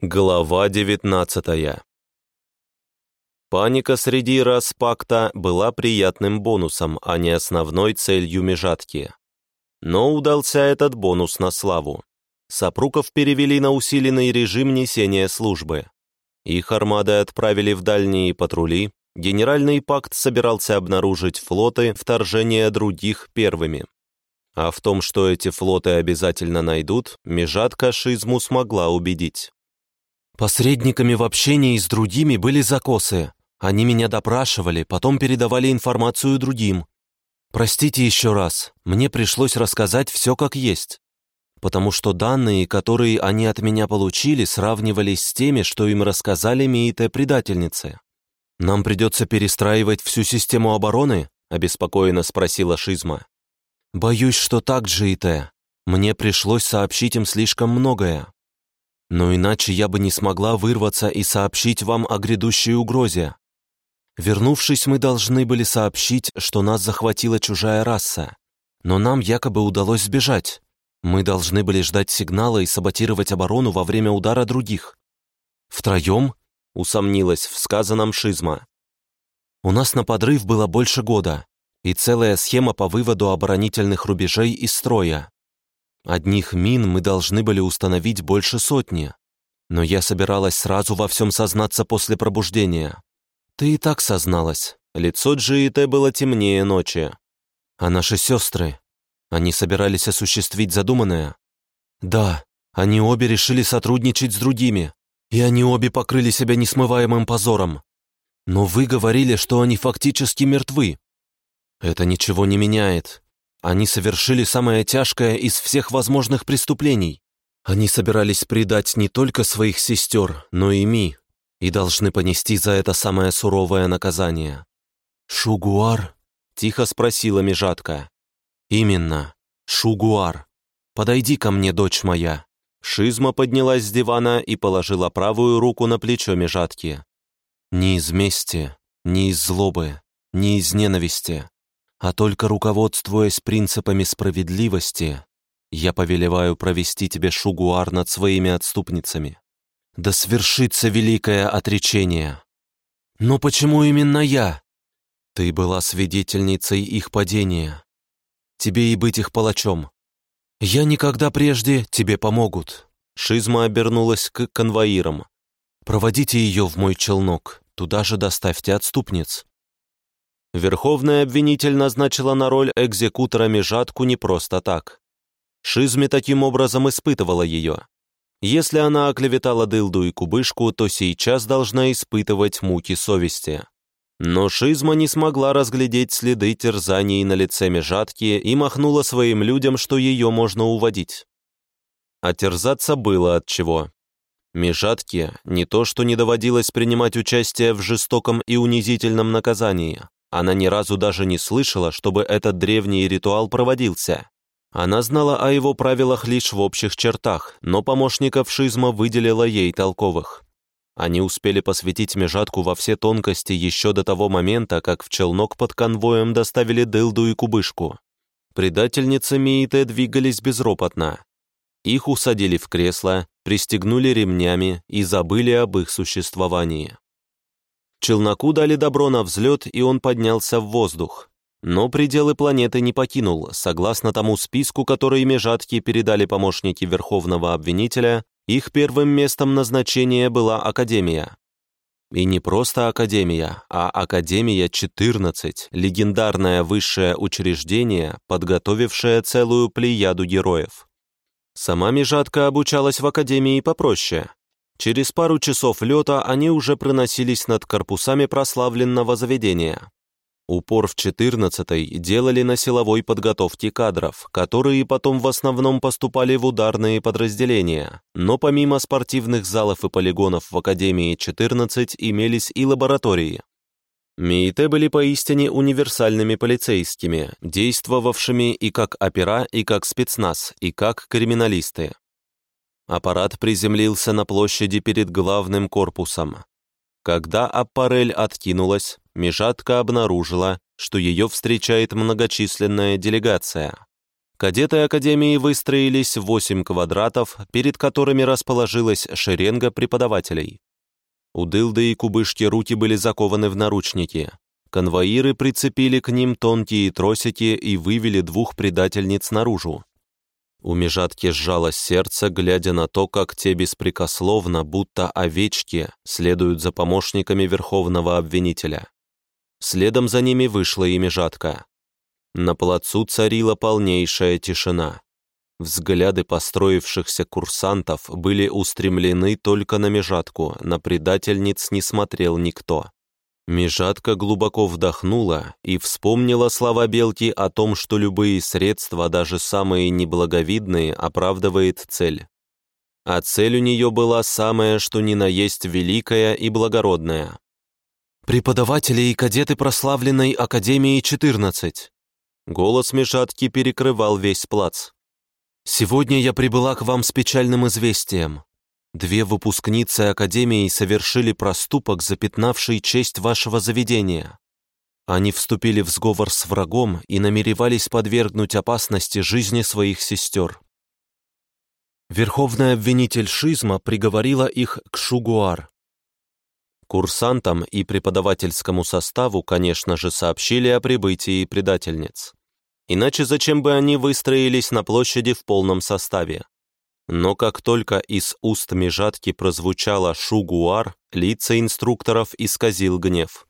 Глава 19 Паника среди распакта была приятным бонусом, а не основной целью межатки. Но удался этот бонус на славу. Сапруков перевели на усиленный режим несения службы. Их армады отправили в дальние патрули, Генеральный пакт собирался обнаружить флоты вторжения других первыми. А в том, что эти флоты обязательно найдут, межатка Шизму смогла убедить. Посредниками в общении с другими были закосы. Они меня допрашивали, потом передавали информацию другим. Простите еще раз, мне пришлось рассказать все как есть. Потому что данные, которые они от меня получили, сравнивались с теми, что им рассказали Миите-предательницы. «Нам придется перестраивать всю систему обороны?» — обеспокоенно спросила Шизма. «Боюсь, что так, Джиите. Мне пришлось сообщить им слишком многое. Но иначе я бы не смогла вырваться и сообщить вам о грядущей угрозе. Вернувшись, мы должны были сообщить, что нас захватила чужая раса. Но нам якобы удалось сбежать. Мы должны были ждать сигнала и саботировать оборону во время удара других. Втроем? Усомнилась в сказанном Шизма. У нас на подрыв было больше года, и целая схема по выводу оборонительных рубежей из строя. Одних мин мы должны были установить больше сотни. Но я собиралась сразу во всем сознаться после пробуждения. Ты и так созналась. Лицо Джиите было темнее ночи. А наши сестры? Они собирались осуществить задуманное? Да, они обе решили сотрудничать с другими. И они обе покрыли себя несмываемым позором. Но вы говорили, что они фактически мертвы. Это ничего не меняет. Они совершили самое тяжкое из всех возможных преступлений. Они собирались предать не только своих сестер, но и Ми, и должны понести за это самое суровое наказание. «Шугуар?» — тихо спросила Межатка. «Именно, Шугуар. Подойди ко мне, дочь моя». Шизма поднялась с дивана и положила правую руку на плечо Межатки. «Не из мести, не из злобы, не из ненависти, а только руководствуясь принципами справедливости, я повелеваю провести тебе шугуар над своими отступницами. Да свершится великое отречение. Но почему именно я? Ты была свидетельницей их падения. Тебе и быть их палачом. Я никогда прежде тебе помогут. Шизма обернулась к конвоирам. Проводите ее в мой челнок, туда же доставьте отступниц. Верховный обвинитель назначила на роль экзекутора Межатку не просто так. Шизме таким образом испытывала ее. Если она оклеветала Дылду и Кубышку, то сейчас должна испытывать муки совести. Но Шизма не смогла разглядеть следы терзаний на лице Межатки и махнула своим людям, что ее можно уводить. А терзаться было от чего. Межатке не то что не доводилось принимать участие в жестоком и унизительном наказании, она ни разу даже не слышала, чтобы этот древний ритуал проводился. Она знала о его правилах лишь в общих чертах, но помощников Шизма выделила ей толковых. Они успели посвятить Межатку во все тонкости еще до того момента, как в челнок под конвоем доставили Дылду и Кубышку. Предательницы Миите двигались безропотно. Их усадили в кресло, пристегнули ремнями и забыли об их существовании. Челноку дали добро на взлет, и он поднялся в воздух. Но пределы планеты не покинул, согласно тому списку, который межатки передали помощники Верховного Обвинителя, их первым местом назначения была Академия. И не просто Академия, а Академия-14, легендарное высшее учреждение, подготовившее целую плеяду героев. Сама Межатка обучалась в Академии попроще, Через пару часов лета они уже проносились над корпусами прославленного заведения. Упор в 14-й делали на силовой подготовке кадров, которые потом в основном поступали в ударные подразделения, но помимо спортивных залов и полигонов в Академии 14 имелись и лаборатории. МИИТ были поистине универсальными полицейскими, действовавшими и как опера, и как спецназ, и как криминалисты. Аппарат приземлился на площади перед главным корпусом. Когда аппарель откинулась, Межатка обнаружила, что ее встречает многочисленная делегация. Кадеты Академии выстроились в восемь квадратов, перед которыми расположилась шеренга преподавателей. У Дылды и Кубышки руки были закованы в наручники. Конвоиры прицепили к ним тонкие тросики и вывели двух предательниц наружу. У Межатки сжалось сердце, глядя на то, как те беспрекословно, будто овечки, следуют за помощниками Верховного обвинителя. Следом за ними вышла и Межатка. На плацу царила полнейшая тишина. Взгляды построившихся курсантов были устремлены только на Межатку, на предательниц не смотрел никто. Межатка глубоко вдохнула и вспомнила слова Белки о том, что любые средства, даже самые неблаговидные, оправдывает цель. А цель у нее была самая, что ни на есть великая и благородная. «Преподаватели и кадеты прославленной Академии 14», Голос Межатки перекрывал весь плац. «Сегодня я прибыла к вам с печальным известием. Две выпускницы Академии совершили проступок, запятнавший честь вашего заведения. Они вступили в сговор с врагом и намеревались подвергнуть опасности жизни своих сестер. Верховный обвинитель Шизма приговорила их к Шугуар, Курсантам и преподавательскому составу, конечно же, сообщили о прибытии предательниц. Иначе зачем бы они выстроились на площади в полном составе? Но как только из уст межатки прозвучало «шугуар», лица инструкторов исказил гнев.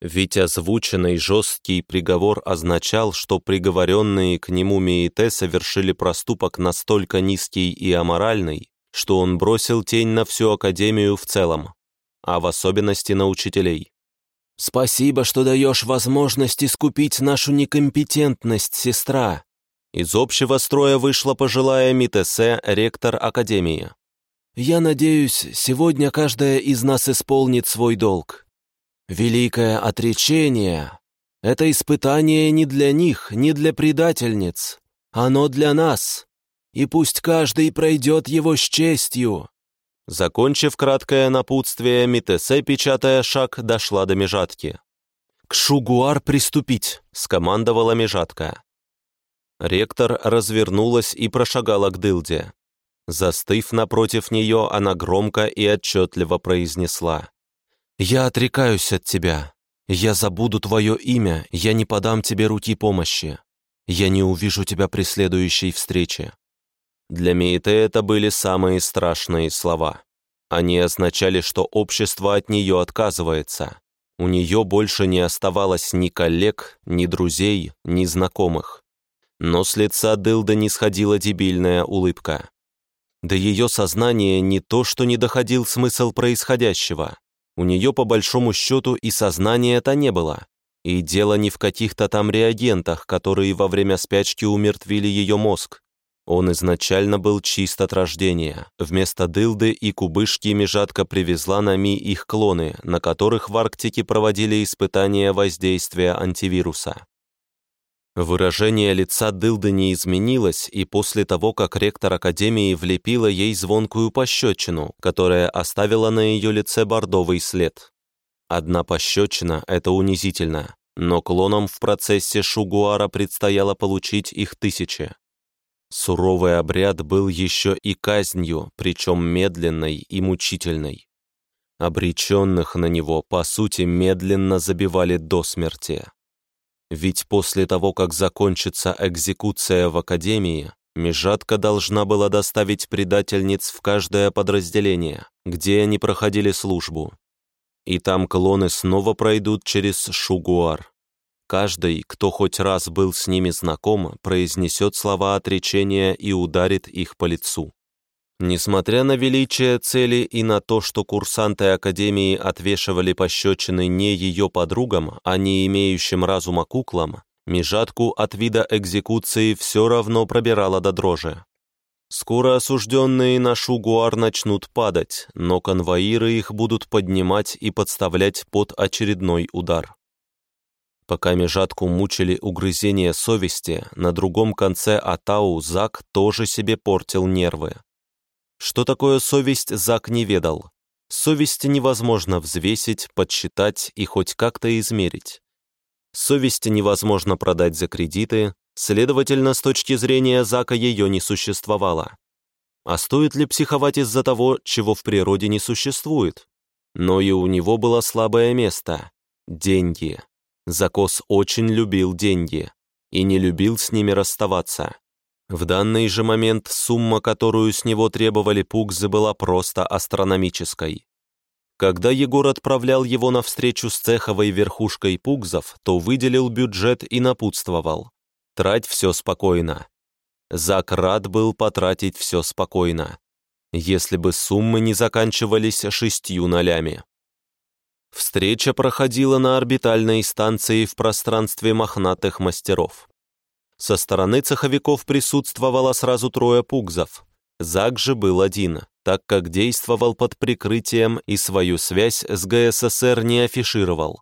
Ведь озвученный жесткий приговор означал, что приговоренные к нему Меите совершили проступок настолько низкий и аморальный, что он бросил тень на всю Академию в целом а в особенности на учителей. «Спасибо, что даешь возможность искупить нашу некомпетентность, сестра!» Из общего строя вышла пожилая Митесе, ректор Академии. «Я надеюсь, сегодня каждая из нас исполнит свой долг. Великое отречение — это испытание не для них, не для предательниц. Оно для нас. И пусть каждый пройдет его с честью. Закончив краткое напутствие, Митесе, печатая шаг, дошла до межатки. «К Шугуар приступить!» — скомандовала межатка. Ректор развернулась и прошагала к дылде. Застыв напротив нее, она громко и отчетливо произнесла. «Я отрекаюсь от тебя. Я забуду твое имя, я не подам тебе руки помощи. Я не увижу тебя при следующей встрече. Для Мейте это были самые страшные слова. Они означали, что общество от нее отказывается. У нее больше не оставалось ни коллег, ни друзей, ни знакомых. Но с лица Дылда не сходила дебильная улыбка. До ее сознания не то, что не доходил смысл происходящего. У нее, по большому счету, и сознания-то не было. И дело не в каких-то там реагентах, которые во время спячки умертвили ее мозг. Он изначально был чист от рождения. Вместо дылды и кубышки межатка привезла на Ми их клоны, на которых в Арктике проводили испытания воздействия антивируса. Выражение лица Дылды не изменилось, и после того, как ректор Академии влепила ей звонкую пощечину, которая оставила на ее лице бордовый след. Одна пощечина — это унизительно, но клонам в процессе Шугуара предстояло получить их тысячи. Суровый обряд был еще и казнью, причем медленной и мучительной. Обреченных на него, по сути, медленно забивали до смерти. Ведь после того, как закончится экзекуция в Академии, Межатка должна была доставить предательниц в каждое подразделение, где они проходили службу. И там клоны снова пройдут через Шугуар, Каждый, кто хоть раз был с ними знаком, произнесет слова отречения и ударит их по лицу. Несмотря на величие цели и на то, что курсанты Академии отвешивали пощечины не ее подругам, а не имеющим разума куклам, Межатку от вида экзекуции все равно пробирала до дрожи. Скоро осужденные на Шугуар начнут падать, но конвоиры их будут поднимать и подставлять под очередной удар. Пока межатку мучили угрызения совести, на другом конце Атау Зак тоже себе портил нервы. Что такое совесть, Зак не ведал. Совесть невозможно взвесить, подсчитать и хоть как-то измерить. Совесть невозможно продать за кредиты, Следовательно, с точки зрения Зака ее не существовало. А стоит ли психовать из-за того, чего в природе не существует? Но и у него было слабое место – деньги. Закос очень любил деньги и не любил с ними расставаться. В данный же момент сумма, которую с него требовали пугзы, была просто астрономической. Когда Егор отправлял его на встречу с цеховой верхушкой пугзов, то выделил бюджет и напутствовал. Трать все спокойно. Зак рад был потратить все спокойно, если бы суммы не заканчивались шестью нолями. Встреча проходила на орбитальной станции в пространстве мохнатых мастеров. Со стороны цеховиков присутствовало сразу трое пугзов. Зак же был один, так как действовал под прикрытием и свою связь с ГССР не афишировал.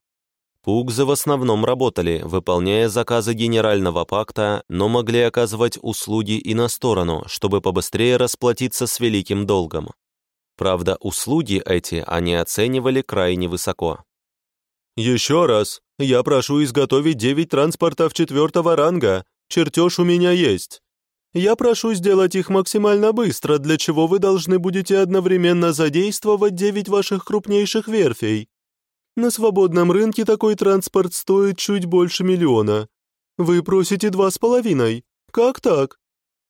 Пугзы в основном работали, выполняя заказы Генерального пакта, но могли оказывать услуги и на сторону, чтобы побыстрее расплатиться с великим долгом. Правда, услуги эти они оценивали крайне высоко. «Еще раз, я прошу изготовить девять транспортов четвертого ранга. Чертеж у меня есть. Я прошу сделать их максимально быстро, для чего вы должны будете одновременно задействовать девять ваших крупнейших верфей. На свободном рынке такой транспорт стоит чуть больше миллиона. Вы просите два с половиной. Как так?»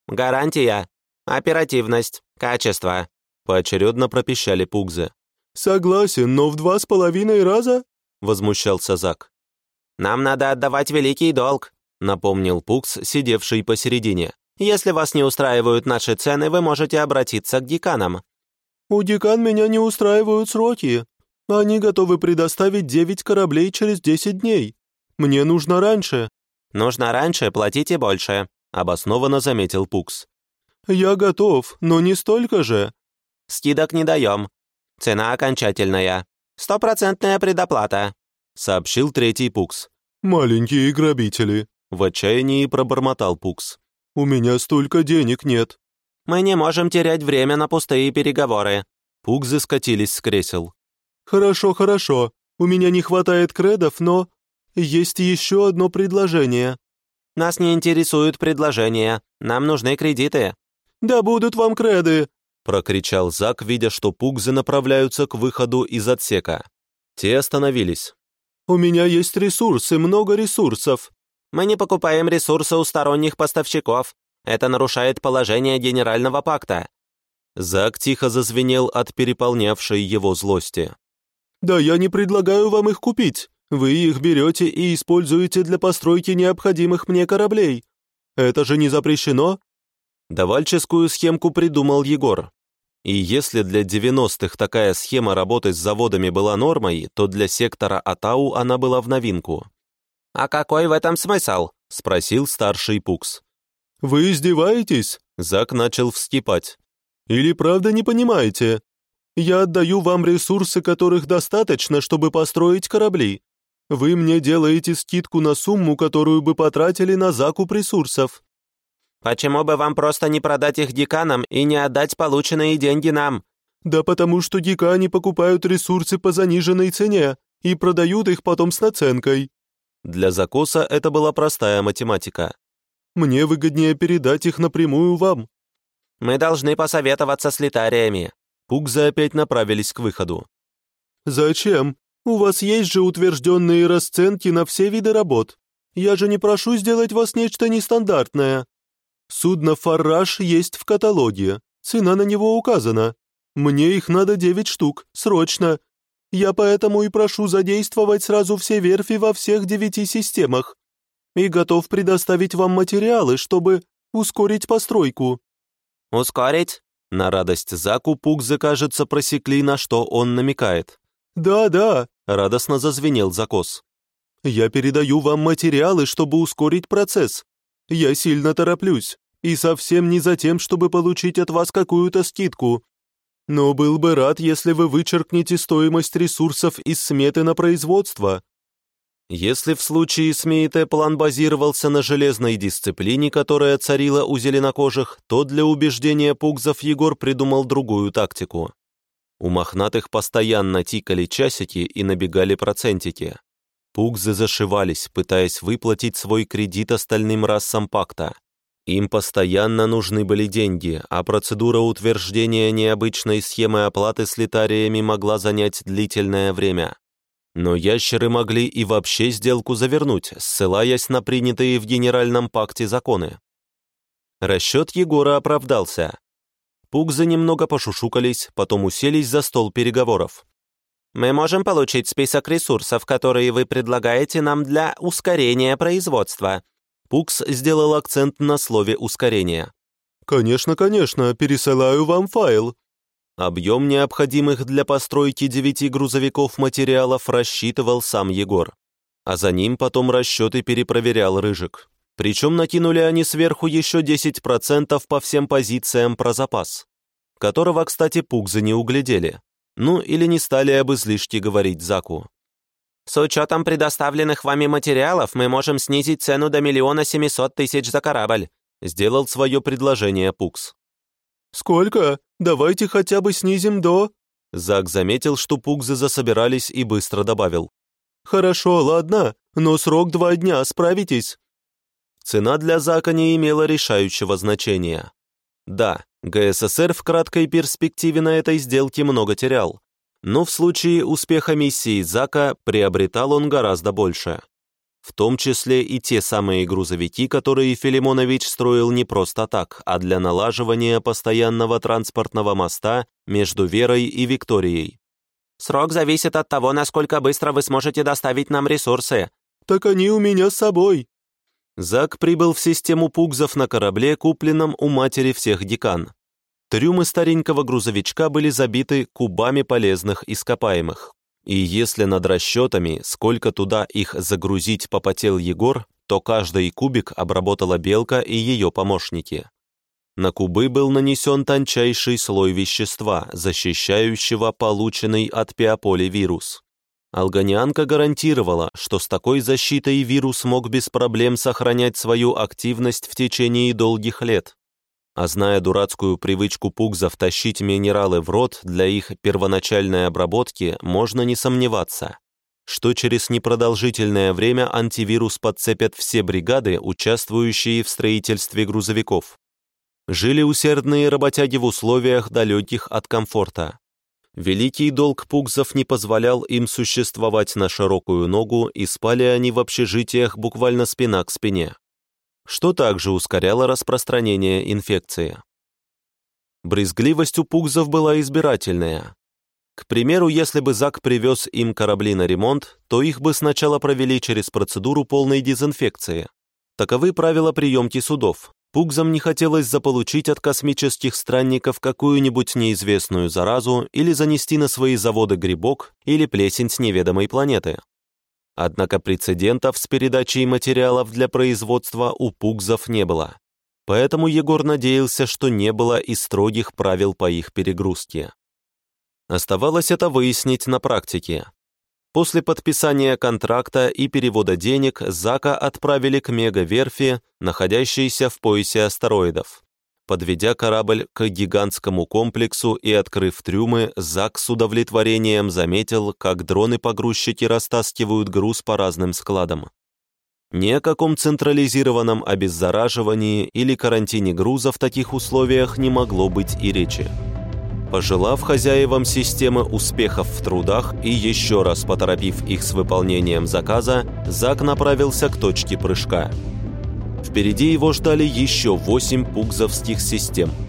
«Гарантия, оперативность, качество», — поочередно пропищали пугзы. «Согласен, но в два с половиной раза?» — возмущался Зак. «Нам надо отдавать великий долг», — напомнил Пукс, сидевший посередине. «Если вас не устраивают наши цены, вы можете обратиться к деканам». «У декан меня не устраивают сроки. Они готовы предоставить девять кораблей через десять дней. Мне нужно раньше». «Нужно раньше, платите больше», — обоснованно заметил Пукс. «Я готов, но не столько же». «Скидок не даем. Цена окончательная. Стопроцентная предоплата», — сообщил третий Пукс. «Маленькие грабители», — в отчаянии пробормотал Пукс. «У меня столько денег нет». «Мы не можем терять время на пустые переговоры». Пукзы скатились с кресел. «Хорошо, хорошо. У меня не хватает кредов, но есть еще одно предложение». «Нас не интересуют предложения. Нам нужны кредиты». «Да будут вам креды!» — прокричал Зак, видя, что пугзы направляются к выходу из отсека. Те остановились. «У меня есть ресурсы, много ресурсов». «Мы не покупаем ресурсы у сторонних поставщиков. Это нарушает положение Генерального пакта». Зак тихо зазвенел от переполнявшей его злости. «Да я не предлагаю вам их купить. Вы их берете и используете для постройки необходимых мне кораблей. Это же не запрещено?» Давальческую схемку придумал Егор. И если для 90-х такая схема работы с заводами была нормой, то для сектора Атау она была в новинку. «А какой в этом смысл?» — спросил старший Пукс. «Вы издеваетесь?» — Зак начал вскипать. «Или правда не понимаете? Я отдаю вам ресурсы, которых достаточно, чтобы построить корабли. Вы мне делаете скидку на сумму, которую бы потратили на закуп ресурсов». «Почему бы вам просто не продать их деканам и не отдать полученные деньги нам?» «Да потому что деканы покупают ресурсы по заниженной цене и продают их потом с наценкой». Для закоса это была простая математика. «Мне выгоднее передать их напрямую вам». «Мы должны посоветоваться с литариями», Пугзы опять направились к выходу. «Зачем? У вас есть же утвержденные расценки на все виды работ. Я же не прошу сделать вас нечто нестандартное. Судно «Фарраж» есть в каталоге. Цена на него указана. Мне их надо девять штук, срочно. Я поэтому и прошу задействовать сразу все верфи во всех девяти системах. И готов предоставить вам материалы, чтобы ускорить постройку». «Ускорить?» На радость Заку Пугзы, кажется, просекли, на что он намекает. «Да-да», — радостно зазвенел закос. «Я передаю вам материалы, чтобы ускорить процесс. Я сильно тороплюсь, и совсем не за тем, чтобы получить от вас какую-то скидку. Но был бы рад, если вы вычеркнете стоимость ресурсов из сметы на производство. Если в случае с Мейте план базировался на железной дисциплине, которая царила у зеленокожих, то для убеждения пугзов Егор придумал другую тактику. У мохнатых постоянно тикали часики и набегали процентики. Пугзы зашивались, пытаясь выплатить свой кредит остальным расам пакта. Им постоянно нужны были деньги, а процедура утверждения необычной схемы оплаты с литариями могла занять длительное время. Но ящеры могли и вообще сделку завернуть, ссылаясь на принятые в Генеральном пакте законы. Расчет Егора оправдался. Пугзы немного пошушукались, потом уселись за стол переговоров. «Мы можем получить список ресурсов, которые вы предлагаете нам для ускорения производства». Пукс сделал акцент на слове «ускорение». «Конечно, конечно, пересылаю вам файл». Объем необходимых для постройки девяти грузовиков материалов рассчитывал сам Егор. А за ним потом расчеты перепроверял Рыжик. Причем накинули они сверху еще 10% по всем позициям про запас, которого, кстати, пугзы не углядели. Ну, или не стали об излишке говорить Заку. «С учетом предоставленных вами материалов мы можем снизить цену до миллиона семисот тысяч за корабль», сделал свое предложение Пукс. «Сколько? Давайте хотя бы снизим до...» Зак заметил, что пугзы засобирались и быстро добавил. «Хорошо, ладно, но срок два дня, справитесь». Цена для Зака не имела решающего значения. Да, ГССР в краткой перспективе на этой сделке много терял, но в случае успеха миссии Зака приобретал он гораздо больше. В том числе и те самые грузовики, которые Филимонович строил не просто так, а для налаживания постоянного транспортного моста между Верой и Викторией. «Срок зависит от того, насколько быстро вы сможете доставить нам ресурсы». «Так они у меня с собой», Зак прибыл в систему пугзов на корабле, купленном у матери всех декан. Трюмы старенького грузовичка были забиты кубами полезных ископаемых. И если над расчетами, сколько туда их загрузить попотел Егор, то каждый кубик обработала Белка и ее помощники. На кубы был нанесен тончайший слой вещества, защищающего полученный от пиополи вирус. Алганианка гарантировала, что с такой защитой вирус мог без проблем сохранять свою активность в течение долгих лет. А зная дурацкую привычку пугзов тащить минералы в рот для их первоначальной обработки, можно не сомневаться, что через непродолжительное время антивирус подцепят все бригады, участвующие в строительстве грузовиков. Жили усердные работяги в условиях далеких от комфорта. Великий долг пугзов не позволял им существовать на широкую ногу, и спали они в общежитиях буквально спина к спине, что также ускоряло распространение инфекции. Брезгливость у пугзов была избирательная. К примеру, если бы Зак привез им корабли на ремонт, то их бы сначала провели через процедуру полной дезинфекции. Таковы правила приемки судов, Пугзам не хотелось заполучить от космических странников какую-нибудь неизвестную заразу или занести на свои заводы грибок или плесень с неведомой планеты. Однако прецедентов с передачей материалов для производства у пугзов не было. Поэтому Егор надеялся, что не было и строгих правил по их перегрузке. Оставалось это выяснить на практике. После подписания контракта и перевода денег Зака отправили к мегаверфи, находящейся в поясе астероидов. Подведя корабль к гигантскому комплексу и открыв трюмы, Зак с удовлетворением заметил, как дроны-погрузчики растаскивают груз по разным складам. Ни о каком централизированном обеззараживании или карантине груза в таких условиях не могло быть и речи. Пожелав хозяевам системы успехов в трудах и еще раз поторопив их с выполнением заказа, Зак направился к точке прыжка. Впереди его ждали еще восемь пугзовских систем –